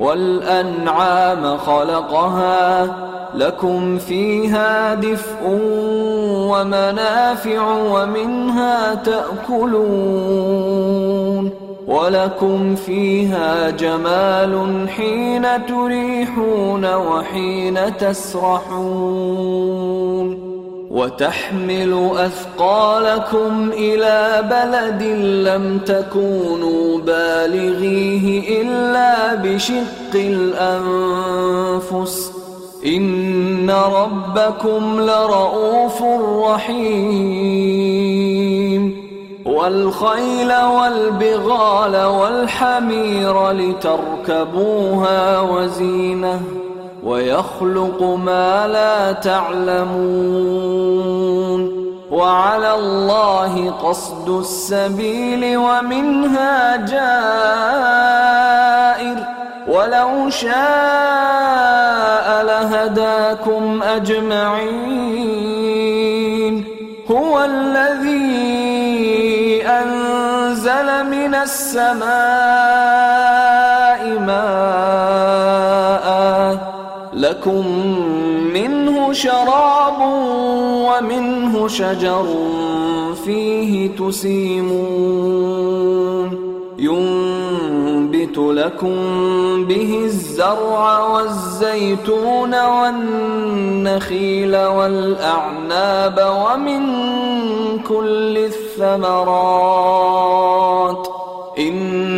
والأنعام خلقها لكم فيها دفء ومنافع ومنها تأكلون ولكم فيها جمال حين تريحون وحين تسرحون وتحمل أثقالكم إلى بلد لم تكونوا بالغيه إلا بشق الأنفس. إن ربكم لرؤوف رحيم. والخيل والبغال والحمير لتركبوها وزينة. ويخلق ما لا تعلمون وعلى الله قصد السبيل ومنها جائر ولو شاء لهداكم أجمعين هو الذي أنزل من السماء لكم منه شراب ومنه شجر فيه تسيمون. ينبت لكم به الزرع والزيتون والنخيل والأعناب ومن كل الثمرات. إن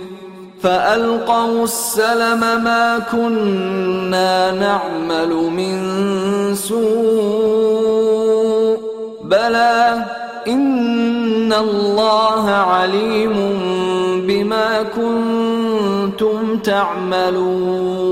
فألقوا السلم ما كنا نعمل من سوء بلى إن الله عليم بما كنتم تعملون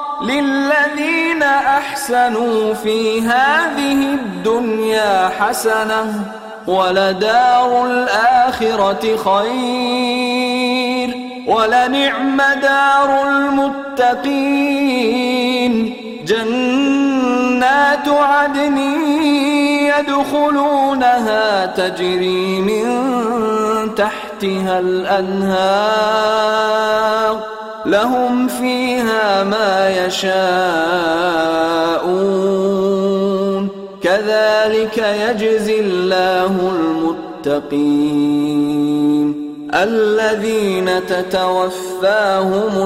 للذين أحسنوا في هذه الدنيا حسنة ولدار الآخرة خير ولنعم دار المتقين جنات عدن يدخلونها تجري من تحتها الأنهار لهم فيها ما يشاءون. كذلك يجزي الله المتقين. الذين تتوفاهم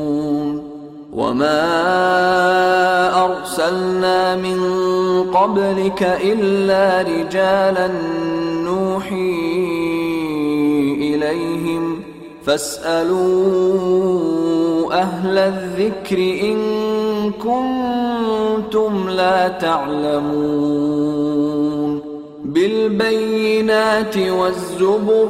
وما ارسلنا من قبلك الا رجالا نوحي اليهم فاسالوا أهل الذكر ان كنتم لا تعلمون بالبينات والزبر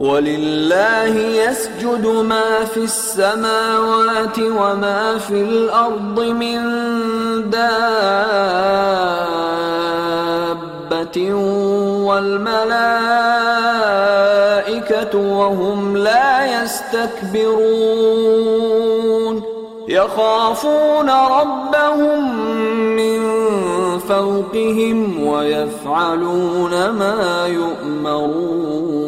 ولله يسجد ما في السماوات وما في الأرض من دابة والملائكة وهم لا يستكبرون. يخافون ربهم من فوقهم ويفعلون ما يؤمرون.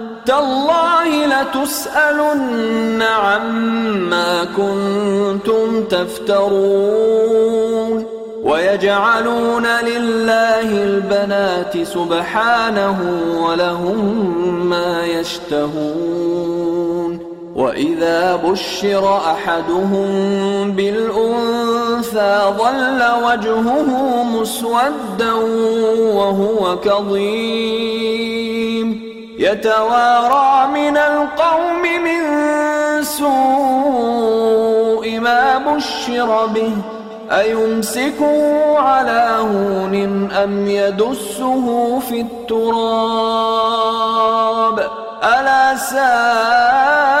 تالله لتسألن عما كنتم تفترون ويجعلون لله البنات سبحانه ولهم ما يشتهون وإذا بشر أحدهم بالأنثى ظل وجهه مسودا وهو كظيم يتوارى من القوم من سوء ما بشر به. أيمسكه على هون أم يدسه في التراب؟ ألا ساء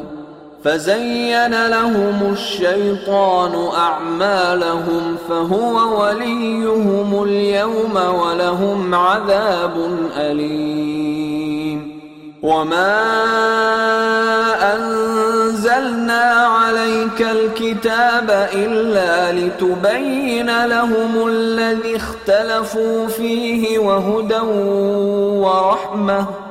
فزين لهم الشيطان أعمالهم فهو وليهم اليوم ولهم عذاب أليم. وما أنزلنا عليك الكتاب إلا لتبين لهم الذي اختلفوا فيه وهدى ورحمة.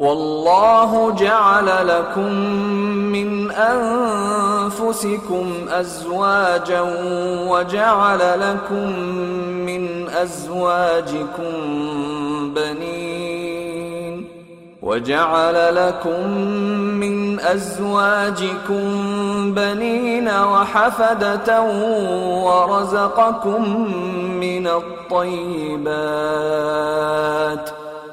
والله جعل لكم من أنفسكم أزواجا وجعل لكم من أزواجكم بنين وجعل لكم من أزواجكم بنين وحفدة ورزقكم من الطيبات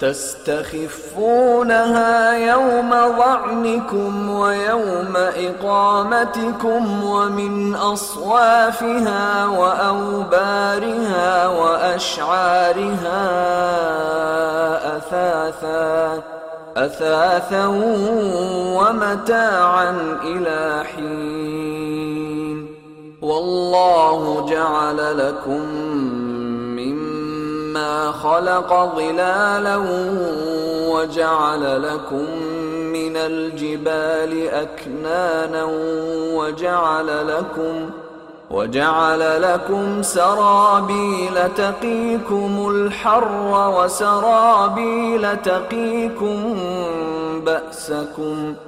تستخفونها يوم ظعنكم ويوم إقامتكم ومن أصوافها وأوبارها وأشعارها أثاثا أثاثا ومتاعا إلى حين. والله جعل لكم خلق ظلالا وجعل لكم من الجبال أكنانا وجعل لكم وجعل لكم سرابيل تقيكم الحر وسرابيل تقيكم بأسكم ۖ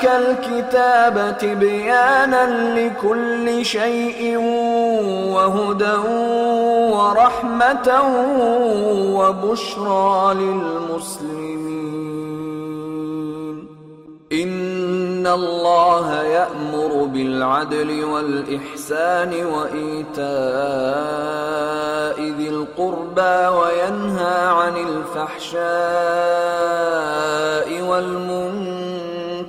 عليك الكتاب تبيانا لكل شيء وهدى ورحمة وبشرى للمسلمين. إن الله يأمر بالعدل والإحسان وإيتاء ذي القربى وينهى عن الفحشاء والمنكر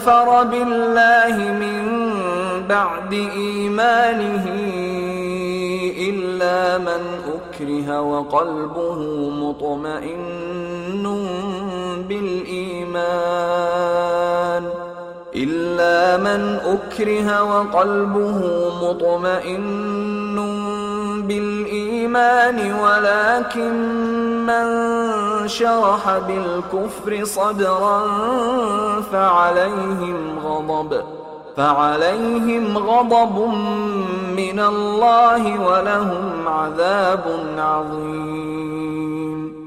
كفر بالله من بعد إيمانه إلا من أكره وقلبه مطمئن بالإيمان. إلا من أكره وقلبه مطمئن بالإيمان. ولكن من شرح بالكفر صدرا فعليهم غضب. فعليهم غضب من الله ولهم عذاب عظيم.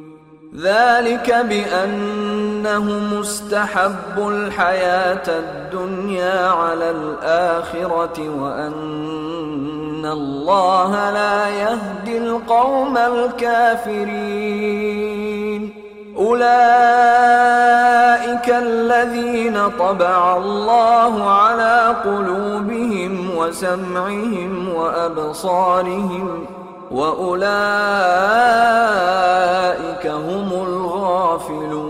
ذلك بأنه مستحب الحياة الدنيا على الآخرة وأن الله لا يهدي القوم الكافرين. أولئك الذين طبع الله على قلوبهم وسمعهم وأبصارهم وأولئك هم الغافلون.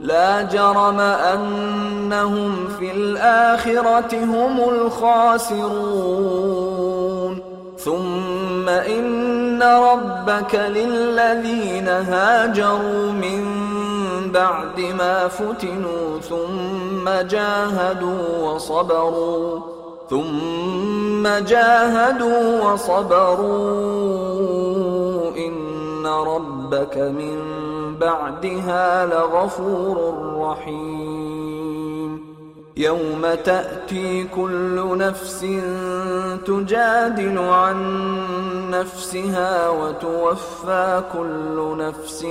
لا جرم أنهم في الآخرة هم الخاسرون. ثم إن ربك للذين هاجروا من بعد ما فتنوا ثم جاهدوا وصبروا. ثم جاهدوا وصبروا إن ربك من بعدها لغفور رحيم. يوم تأتي كل نفس تجادل عن نفسها وتوفى كل نفس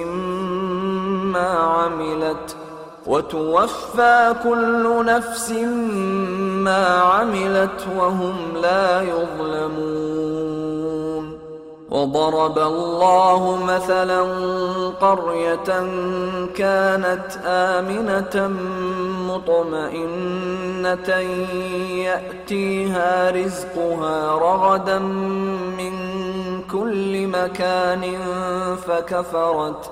ما عملت وتوفى كل نفس ما عملت وهم لا يظلمون. وضرب الله مثلا قرية كانت آمنة مطمئنة يأتيها رزقها رغدا من كل مكان فكفرت